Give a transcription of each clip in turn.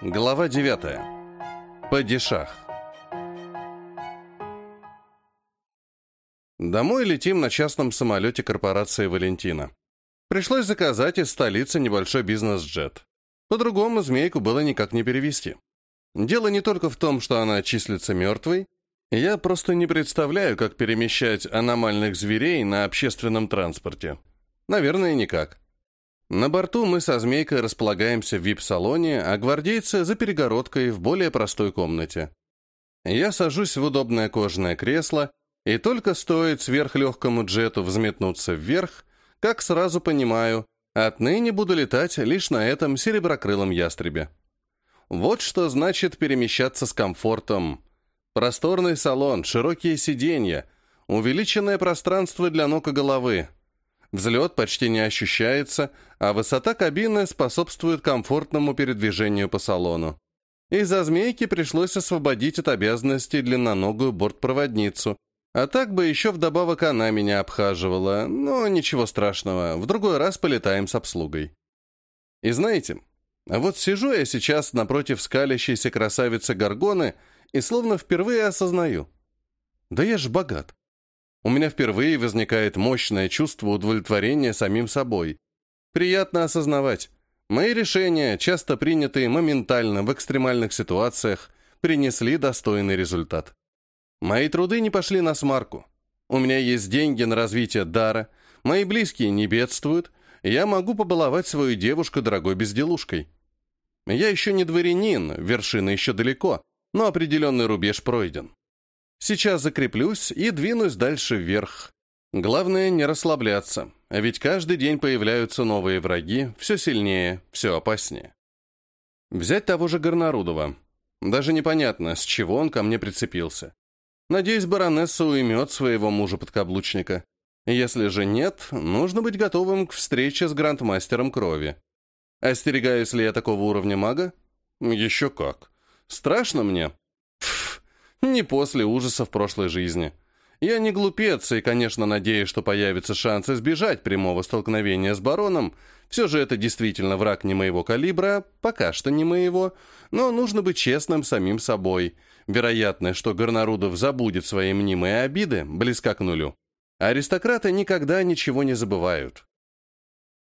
Глава 9. Падишах. Домой летим на частном самолете корпорации «Валентина». Пришлось заказать из столицы небольшой бизнес-джет. По-другому змейку было никак не перевести. Дело не только в том, что она числится мертвой, я просто не представляю, как перемещать аномальных зверей на общественном транспорте. Наверное, никак. На борту мы со Змейкой располагаемся в вип-салоне, а гвардейцы за перегородкой в более простой комнате. Я сажусь в удобное кожаное кресло, и только стоит сверхлегкому джету взметнуться вверх, как сразу понимаю, отныне буду летать лишь на этом сереброкрылом ястребе. Вот что значит перемещаться с комфортом. Просторный салон, широкие сиденья, увеличенное пространство для ног и головы. Взлет почти не ощущается, а высота кабины способствует комфортному передвижению по салону. Из-за змейки пришлось освободить от обязанностей длинноногую бортпроводницу, а так бы еще вдобавок она меня обхаживала, но ничего страшного, в другой раз полетаем с обслугой. И знаете, вот сижу я сейчас напротив скалящейся красавицы Гаргоны и словно впервые осознаю. Да я ж богат. У меня впервые возникает мощное чувство удовлетворения самим собой. Приятно осознавать. Мои решения, часто принятые моментально в экстремальных ситуациях, принесли достойный результат. Мои труды не пошли на смарку. У меня есть деньги на развитие дара, мои близкие не бедствуют, я могу побаловать свою девушку дорогой безделушкой. Я еще не дворянин, вершина еще далеко, но определенный рубеж пройден. Сейчас закреплюсь и двинусь дальше вверх. Главное не расслабляться, ведь каждый день появляются новые враги, все сильнее, все опаснее. Взять того же Горнарудова. Даже непонятно, с чего он ко мне прицепился. Надеюсь, баронесса уймет своего мужа-подкаблучника. Если же нет, нужно быть готовым к встрече с грандмастером крови. Остерегаюсь ли я такого уровня мага? Еще как. Страшно мне? Не после ужасов прошлой жизни. Я не глупец и, конечно, надеюсь, что появится шанс избежать прямого столкновения с бароном. Все же это действительно враг не моего калибра, пока что не моего, но нужно быть честным самим собой. Вероятность, что Горнарудов забудет свои мнимые обиды, близка к нулю. Аристократы никогда ничего не забывают.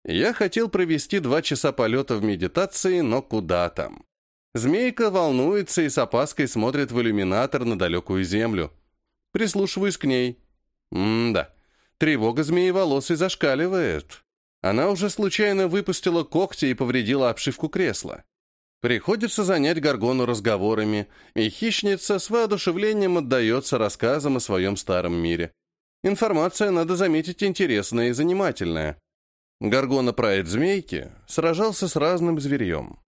Я хотел провести два часа полета в медитации, но куда там. Змейка волнуется и с опаской смотрит в иллюминатор на далекую землю. Прислушиваюсь к ней. М-да, тревога змееволосой зашкаливает. Она уже случайно выпустила когти и повредила обшивку кресла. Приходится занять Гаргону разговорами, и хищница с воодушевлением отдается рассказам о своем старом мире. Информация, надо заметить, интересная и занимательная. Гаргона Прайд Змейки сражался с разным зверьем,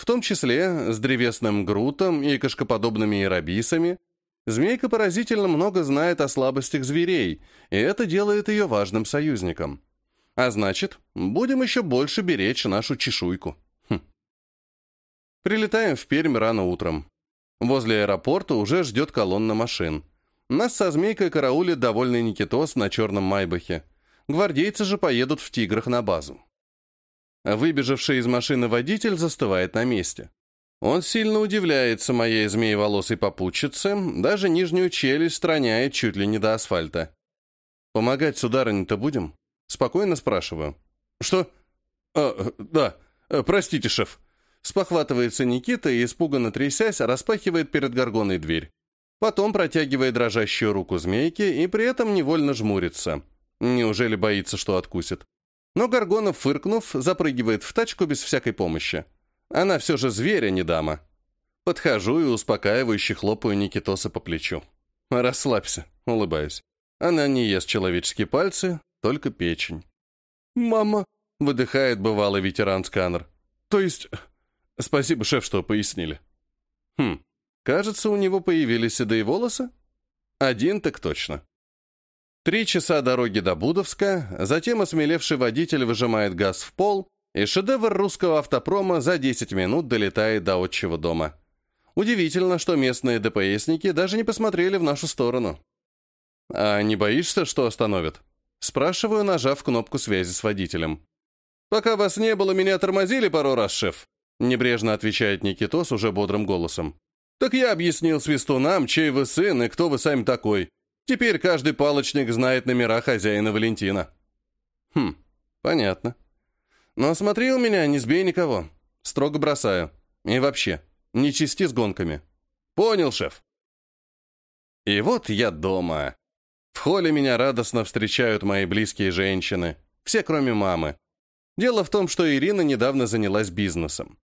в том числе с древесным грутом и кошкоподобными ирабисами, Змейка поразительно много знает о слабостях зверей, и это делает ее важным союзником. А значит, будем еще больше беречь нашу чешуйку. Хм. Прилетаем в Пермь рано утром. Возле аэропорта уже ждет колонна машин. Нас со змейкой караулит довольный Никитос на черном майбахе. Гвардейцы же поедут в «Тиграх» на базу. Выбежавший из машины водитель застывает на месте. Он сильно удивляется моей змееволосой попутчице, даже нижнюю челюсть страняет чуть ли не до асфальта. «Помогать сударыне-то будем?» Спокойно спрашиваю. «Что?» а, «Да, простите, шеф». Спохватывается Никита и, испуганно трясясь, распахивает перед горгоной дверь. Потом протягивает дрожащую руку змейки и при этом невольно жмурится. Неужели боится, что откусит? Но Горгона, фыркнув, запрыгивает в тачку без всякой помощи. Она все же зверя не дама. Подхожу и успокаивающе хлопаю Никитоса по плечу. «Расслабься», — улыбаюсь. Она не ест человеческие пальцы, только печень. «Мама», — выдыхает бывалый ветеран-сканер. «То есть...» «Спасибо, шеф, что пояснили». «Хм, кажется, у него появились седые волосы?» «Один так точно». Три часа дороги до Будовска, затем осмелевший водитель выжимает газ в пол и шедевр русского автопрома за 10 минут долетает до отчего дома. Удивительно, что местные ДПСники даже не посмотрели в нашу сторону. «А не боишься, что остановят?» Спрашиваю, нажав кнопку связи с водителем. «Пока вас не было, меня тормозили пару раз, шеф. Небрежно отвечает Никитос уже бодрым голосом. Так я объяснил свистунам, чей вы сын и кто вы сами такой. Теперь каждый палочник знает номера хозяина Валентина. Хм, понятно. Но смотри меня, не сбей никого. Строго бросаю. И вообще, не чисти с гонками. Понял, шеф. И вот я дома. В холле меня радостно встречают мои близкие женщины. Все, кроме мамы. Дело в том, что Ирина недавно занялась бизнесом.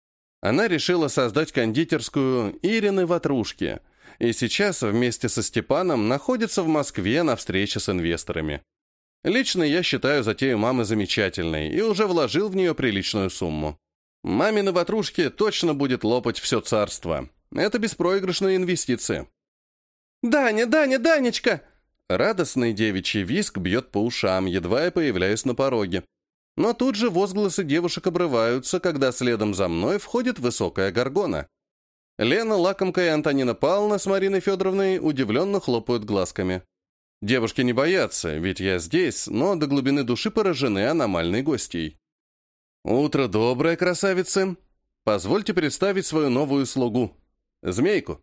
Она решила создать кондитерскую «Ирины ватрушки», и сейчас вместе со Степаном находится в Москве на встрече с инвесторами. Лично я считаю затею мамы замечательной и уже вложил в нее приличную сумму. Мамины ватрушки точно будет лопать все царство. Это беспроигрышная инвестиция. «Даня, Даня, Данечка!» Радостный девичий виск бьет по ушам, едва я появляюсь на пороге. Но тут же возгласы девушек обрываются, когда следом за мной входит высокая горгона. Лена, Лакомка и Антонина Павловна с Мариной Федоровной удивленно хлопают глазками. Девушки не боятся, ведь я здесь, но до глубины души поражены аномальной гостьей. «Утро доброе, красавицы! Позвольте представить свою новую слугу. Змейку».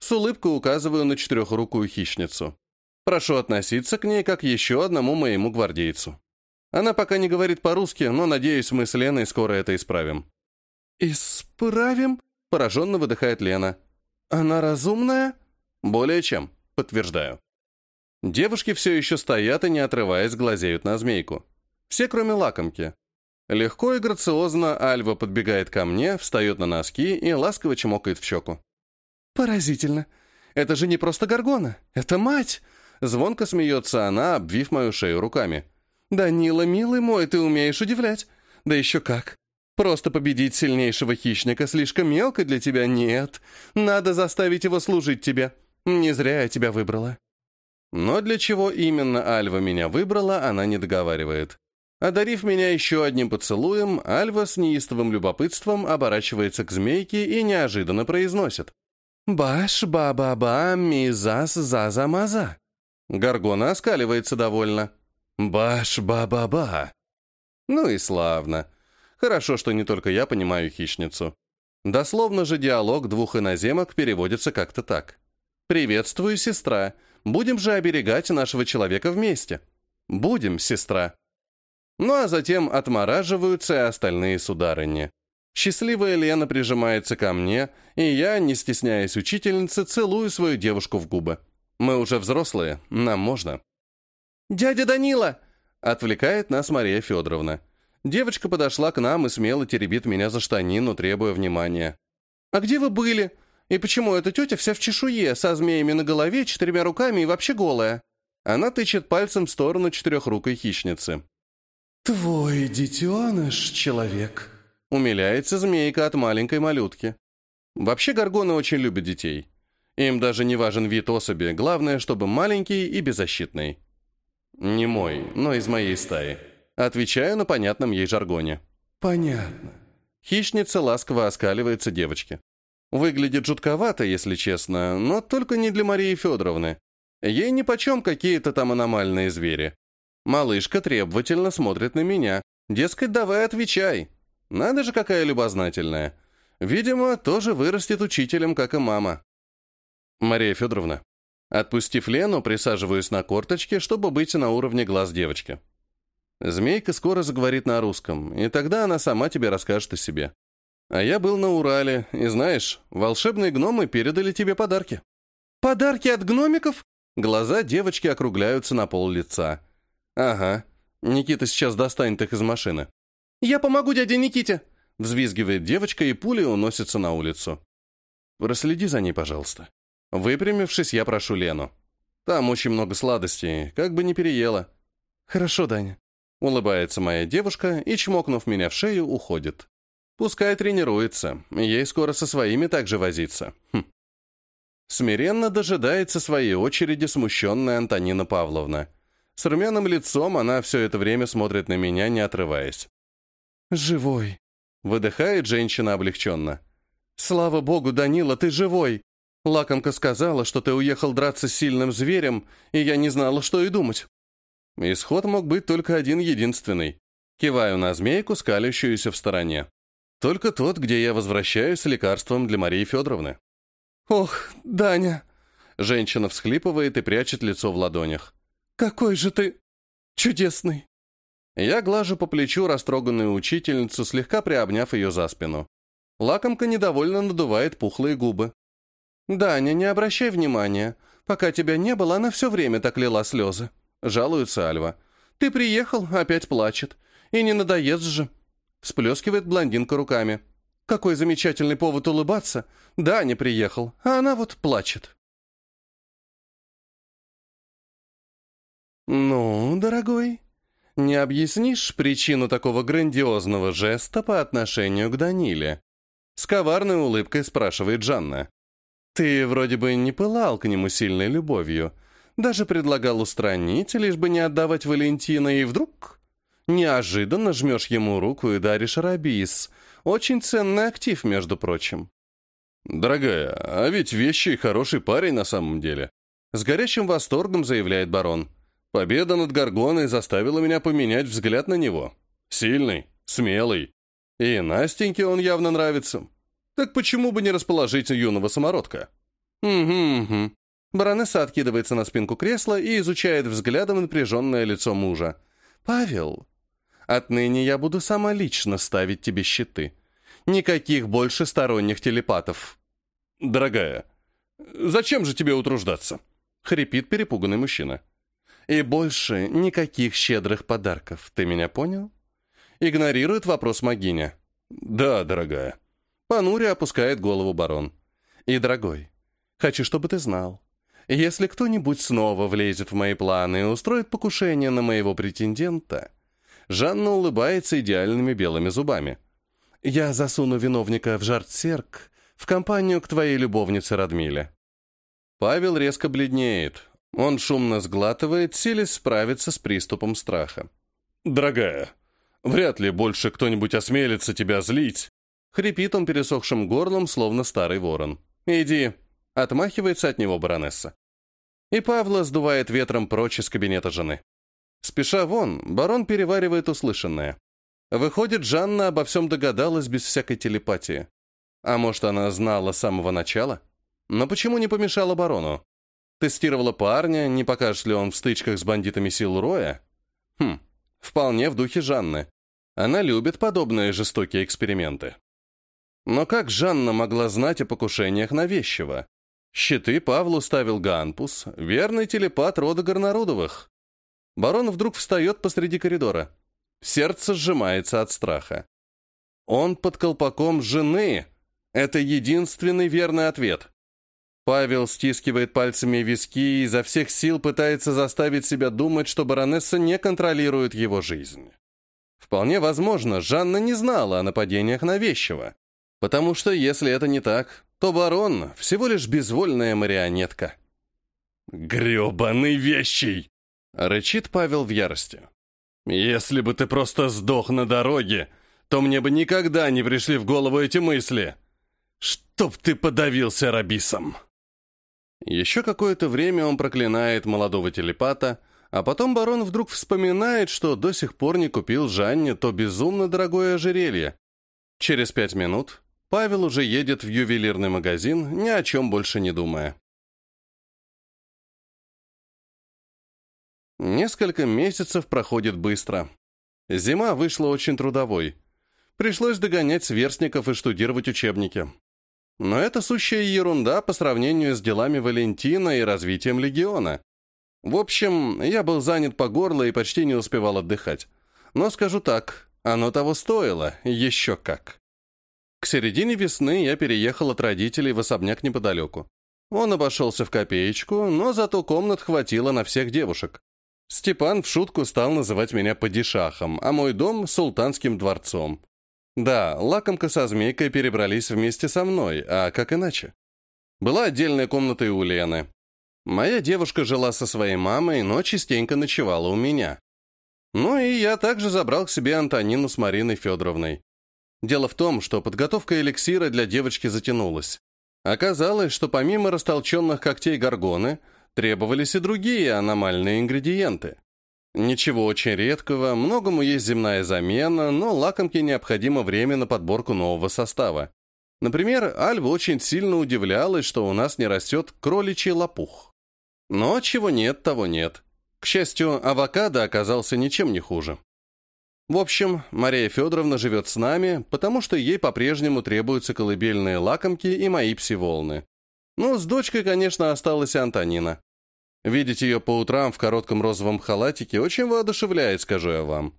С улыбкой указываю на четырехрукую хищницу. Прошу относиться к ней как еще одному моему гвардейцу. Она пока не говорит по-русски, но, надеюсь, мы с Леной скоро это исправим». «Исправим?» — пораженно выдыхает Лена. «Она разумная?» «Более чем», — подтверждаю. Девушки все еще стоят и, не отрываясь, глазеют на змейку. Все, кроме лакомки. Легко и грациозно Альва подбегает ко мне, встает на носки и ласково чмокает в щеку. «Поразительно. Это же не просто горгона. Это мать!» Звонко смеется она, обвив мою шею руками. «Данила, милый мой, ты умеешь удивлять. Да еще как. Просто победить сильнейшего хищника слишком мелко для тебя нет. Надо заставить его служить тебе. Не зря я тебя выбрала». Но для чего именно Альва меня выбрала, она не договаривает. Одарив меня еще одним поцелуем, Альва с неистовым любопытством оборачивается к змейке и неожиданно произносит. «Баш-ба-ба-ба, мизас-за-за-маза». Гаргона оскаливается довольно. «Баш-ба-ба-ба». Ну и славно. Хорошо, что не только я понимаю хищницу. Дословно же диалог двух иноземок переводится как-то так. «Приветствую, сестра. Будем же оберегать нашего человека вместе». «Будем, сестра». Ну а затем отмораживаются и остальные сударыни. Счастливая Лена прижимается ко мне, и я, не стесняясь учительницы, целую свою девушку в губы. Мы уже взрослые, нам можно. «Дядя Данила!» — отвлекает нас Мария Федоровна. Девочка подошла к нам и смело теребит меня за штанину, требуя внимания. «А где вы были? И почему эта тетя вся в чешуе, со змеями на голове, четырьмя руками и вообще голая?» Она тычет пальцем в сторону четырехрукой хищницы. «Твой детеныш, человек», — умиляется змейка от маленькой малютки. Вообще горгоны очень любят детей. Им даже не важен вид особи, главное, чтобы маленький и беззащитный. Не мой, но из моей стаи. Отвечаю на понятном ей жаргоне. «Понятно». Хищница ласково оскаливается девочке. Выглядит жутковато, если честно, но только не для Марии Федоровны. Ей нипочем какие-то там аномальные звери. Малышка требовательно смотрит на меня. Дескать, давай отвечай. Надо же, какая любознательная. Видимо, тоже вырастет учителем, как и мама. Мария Федоровна. Отпустив Лену, присаживаюсь на корточке, чтобы быть на уровне глаз девочки. Змейка скоро заговорит на русском, и тогда она сама тебе расскажет о себе. А я был на Урале, и знаешь, волшебные гномы передали тебе подарки. Подарки от гномиков? Глаза девочки округляются на пол лица. «Ага. Никита сейчас достанет их из машины». «Я помогу дяде Никите!» Взвизгивает девочка, и пули уносится на улицу. «Проследи за ней, пожалуйста». Выпрямившись, я прошу Лену. «Там очень много сладостей, как бы не переела». «Хорошо, Даня». Улыбается моя девушка и, чмокнув меня в шею, уходит. Пускай тренируется, ей скоро со своими также возиться. Хм. Смиренно дожидается своей очереди смущенная Антонина Павловна. С румяным лицом она все это время смотрит на меня, не отрываясь. «Живой», — выдыхает женщина облегченно. «Слава богу, Данила, ты живой! Лакомка сказала, что ты уехал драться с сильным зверем, и я не знала, что и думать». Исход мог быть только один единственный. Киваю на змейку, скалящуюся в стороне. Только тот, где я возвращаюсь с лекарством для Марии Федоровны. «Ох, Даня!» Женщина всхлипывает и прячет лицо в ладонях. «Какой же ты чудесный!» Я глажу по плечу растроганную учительницу, слегка приобняв ее за спину. Лакомка недовольно надувает пухлые губы. «Даня, не обращай внимания. Пока тебя не было, она все время так лила слезы», — жалуется Альва. «Ты приехал, опять плачет. И не надоест же». Всплескивает блондинка руками. «Какой замечательный повод улыбаться. Даня приехал, а она вот плачет». «Ну, дорогой, не объяснишь причину такого грандиозного жеста по отношению к Даниле?» С коварной улыбкой спрашивает Жанна. «Ты вроде бы не пылал к нему сильной любовью, даже предлагал устранить, лишь бы не отдавать Валентина, и вдруг неожиданно жмешь ему руку и даришь рабис. Очень ценный актив, между прочим». «Дорогая, а ведь вещи хороший парень на самом деле», с горящим восторгом заявляет барон. «Победа над Гаргоной заставила меня поменять взгляд на него. Сильный, смелый, и Настеньке он явно нравится. Так почему бы не расположить юного самородка? Угу, угу. Баронесса откидывается на спинку кресла и изучает взглядом напряженное лицо мужа. «Павел, отныне я буду сама лично ставить тебе щиты. Никаких больше сторонних телепатов». «Дорогая, зачем же тебе утруждаться?» — хрипит перепуганный мужчина. «И больше никаких щедрых подарков, ты меня понял?» Игнорирует вопрос Магиня. «Да, дорогая». Понуря опускает голову барон. «И, дорогой, хочу, чтобы ты знал. Если кто-нибудь снова влезет в мои планы и устроит покушение на моего претендента...» Жанна улыбается идеальными белыми зубами. «Я засуну виновника в жартсерк в компанию к твоей любовнице Радмиле». Павел резко бледнеет. Он шумно сглатывает, силясь справиться с приступом страха. «Дорогая, Вряд ли больше кто-нибудь осмелится тебя злить. Хрипит он пересохшим горлом, словно старый ворон. «Иди!» — отмахивается от него баронесса. И Павла сдувает ветром прочь из кабинета жены. Спеша вон, барон переваривает услышанное. Выходит, Жанна обо всем догадалась без всякой телепатии. А может, она знала с самого начала? Но почему не помешала барону? Тестировала парня, не покажет ли он в стычках с бандитами сил Роя? Хм, Вполне в духе Жанны. Она любит подобные жестокие эксперименты. Но как Жанна могла знать о покушениях на Вещева? Щиты Павлу ставил Ганпус, верный телепат рода Горнарудовых. Барон вдруг встает посреди коридора. Сердце сжимается от страха. Он под колпаком жены. Это единственный верный ответ. Павел стискивает пальцами виски и изо всех сил пытается заставить себя думать, что баронесса не контролирует его жизнь. Вполне возможно, Жанна не знала о нападениях на Вещева, потому что если это не так, то барон всего лишь безвольная марионетка. «Гребаный вещий!» — рычит Павел в ярости. «Если бы ты просто сдох на дороге, то мне бы никогда не пришли в голову эти мысли. Чтоб ты подавился рабисом!» Еще какое-то время он проклинает молодого телепата, а потом барон вдруг вспоминает, что до сих пор не купил Жанне то безумно дорогое ожерелье. Через пять минут Павел уже едет в ювелирный магазин, ни о чем больше не думая. Несколько месяцев проходит быстро. Зима вышла очень трудовой. Пришлось догонять сверстников и штудировать учебники. Но это сущая ерунда по сравнению с делами Валентина и развитием Легиона. В общем, я был занят по горло и почти не успевал отдыхать. Но скажу так, оно того стоило, еще как. К середине весны я переехал от родителей в особняк неподалеку. Он обошелся в копеечку, но зато комнат хватило на всех девушек. Степан в шутку стал называть меня падишахом, а мой дом — султанским дворцом. Да, лакомка со змейкой перебрались вместе со мной, а как иначе? Была отдельная комната и у Лены. Моя девушка жила со своей мамой, но частенько ночевала у меня. Ну и я также забрал к себе Антонину с Мариной Федоровной. Дело в том, что подготовка эликсира для девочки затянулась. Оказалось, что помимо растолченных когтей горгоны, требовались и другие аномальные ингредиенты. Ничего очень редкого, многому есть земная замена, но лакомке необходимо время на подборку нового состава. Например, Альва очень сильно удивлялась, что у нас не растет кроличий лопух. Но чего нет, того нет. К счастью, авокадо оказался ничем не хуже. В общем, Мария Федоровна живет с нами, потому что ей по-прежнему требуются колыбельные лакомки и мои пси-волны. Ну, с дочкой, конечно, осталась Антонина. Видеть ее по утрам в коротком розовом халатике очень воодушевляет, скажу я вам.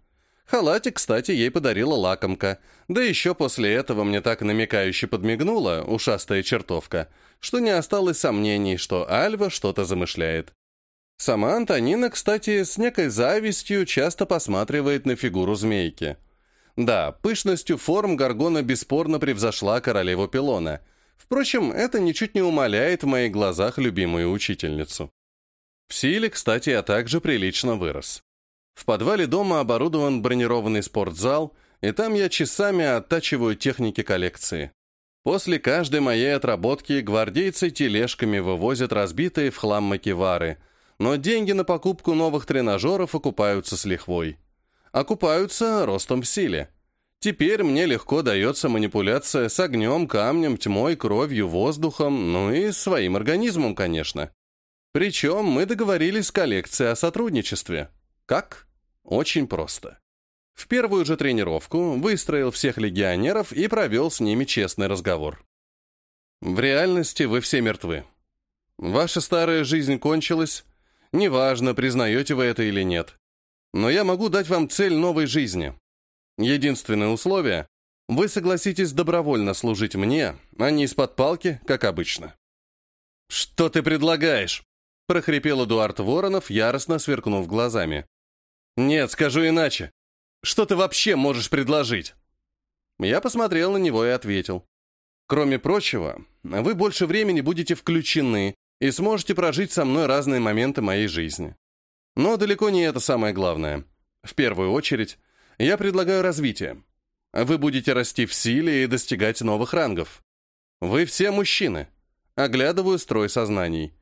Халатик, кстати, ей подарила лакомка, да еще после этого мне так намекающе подмигнула ушастая чертовка, что не осталось сомнений, что Альва что-то замышляет. Сама Антонина, кстати, с некой завистью часто посматривает на фигуру змейки. Да, пышностью форм Гаргона бесспорно превзошла королеву Пилона. Впрочем, это ничуть не умаляет в моих глазах любимую учительницу. В силе, кстати, я также прилично вырос. В подвале дома оборудован бронированный спортзал, и там я часами оттачиваю техники коллекции. После каждой моей отработки гвардейцы тележками вывозят разбитые в хлам макевары – но деньги на покупку новых тренажеров окупаются с лихвой. Окупаются ростом в силе. Теперь мне легко дается манипуляция с огнем, камнем, тьмой, кровью, воздухом, ну и своим организмом, конечно. Причем мы договорились с коллекцией о сотрудничестве. Как? Очень просто. В первую же тренировку выстроил всех легионеров и провел с ними честный разговор. В реальности вы все мертвы. Ваша старая жизнь кончилась, Неважно, признаете вы это или нет. Но я могу дать вам цель новой жизни. Единственное условие — вы согласитесь добровольно служить мне, а не из-под палки, как обычно. «Что ты предлагаешь?» — прохрипел Эдуард Воронов, яростно сверкнув глазами. «Нет, скажу иначе. Что ты вообще можешь предложить?» Я посмотрел на него и ответил. «Кроме прочего, вы больше времени будете включены и сможете прожить со мной разные моменты моей жизни. Но далеко не это самое главное. В первую очередь, я предлагаю развитие. Вы будете расти в силе и достигать новых рангов. Вы все мужчины. Оглядываю строй сознаний.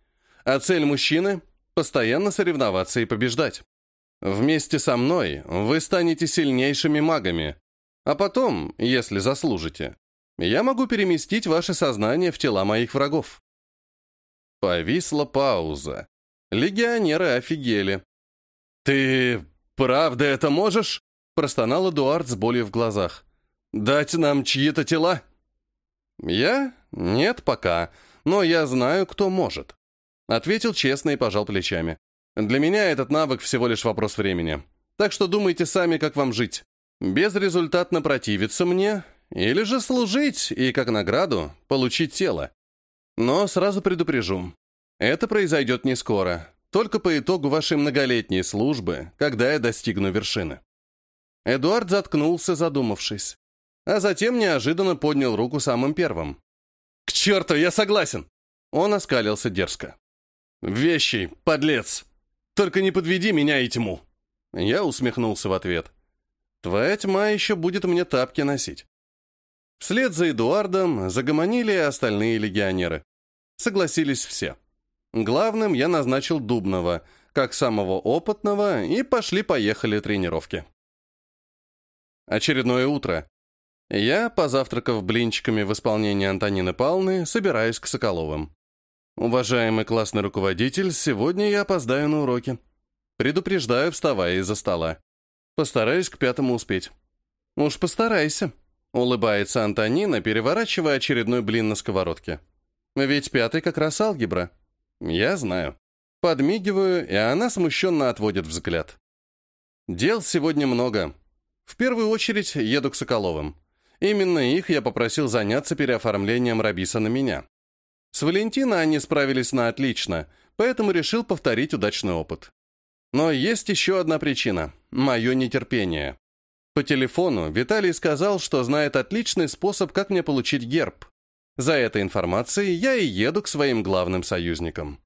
А цель мужчины — постоянно соревноваться и побеждать. Вместе со мной вы станете сильнейшими магами. А потом, если заслужите, я могу переместить ваше сознание в тела моих врагов. Повисла пауза. Легионеры офигели. «Ты правда это можешь?» простонал Эдуард с болью в глазах. «Дать нам чьи-то тела?» «Я? Нет пока, но я знаю, кто может», ответил честно и пожал плечами. «Для меня этот навык всего лишь вопрос времени. Так что думайте сами, как вам жить. Безрезультатно противиться мне или же служить и, как награду, получить тело. Но сразу предупрежу. Это произойдет не скоро, только по итогу вашей многолетней службы, когда я достигну вершины. Эдуард заткнулся, задумавшись, а затем неожиданно поднял руку самым первым. «К черту, я согласен!» Он оскалился дерзко. «Вещи, подлец! Только не подведи меня и тьму!» Я усмехнулся в ответ. «Твоя тьма еще будет мне тапки носить». Вслед за Эдуардом загомонили остальные легионеры. Согласились все. Главным я назначил Дубного, как самого опытного, и пошли-поехали тренировки. Очередное утро. Я, позавтракав блинчиками в исполнении Антонины Павловны, собираюсь к Соколовым. Уважаемый классный руководитель, сегодня я опоздаю на уроки. Предупреждаю, вставая из-за стола. Постараюсь к пятому успеть. Уж постарайся, улыбается Антонина, переворачивая очередной блин на сковородке. Ведь пятый как раз алгебра. Я знаю. Подмигиваю, и она смущенно отводит взгляд. Дел сегодня много. В первую очередь еду к Соколовым. Именно их я попросил заняться переоформлением Рабиса на меня. С Валентина они справились на отлично, поэтому решил повторить удачный опыт. Но есть еще одна причина – мое нетерпение. По телефону Виталий сказал, что знает отличный способ, как мне получить герб. За этой информацией я и еду к своим главным союзникам.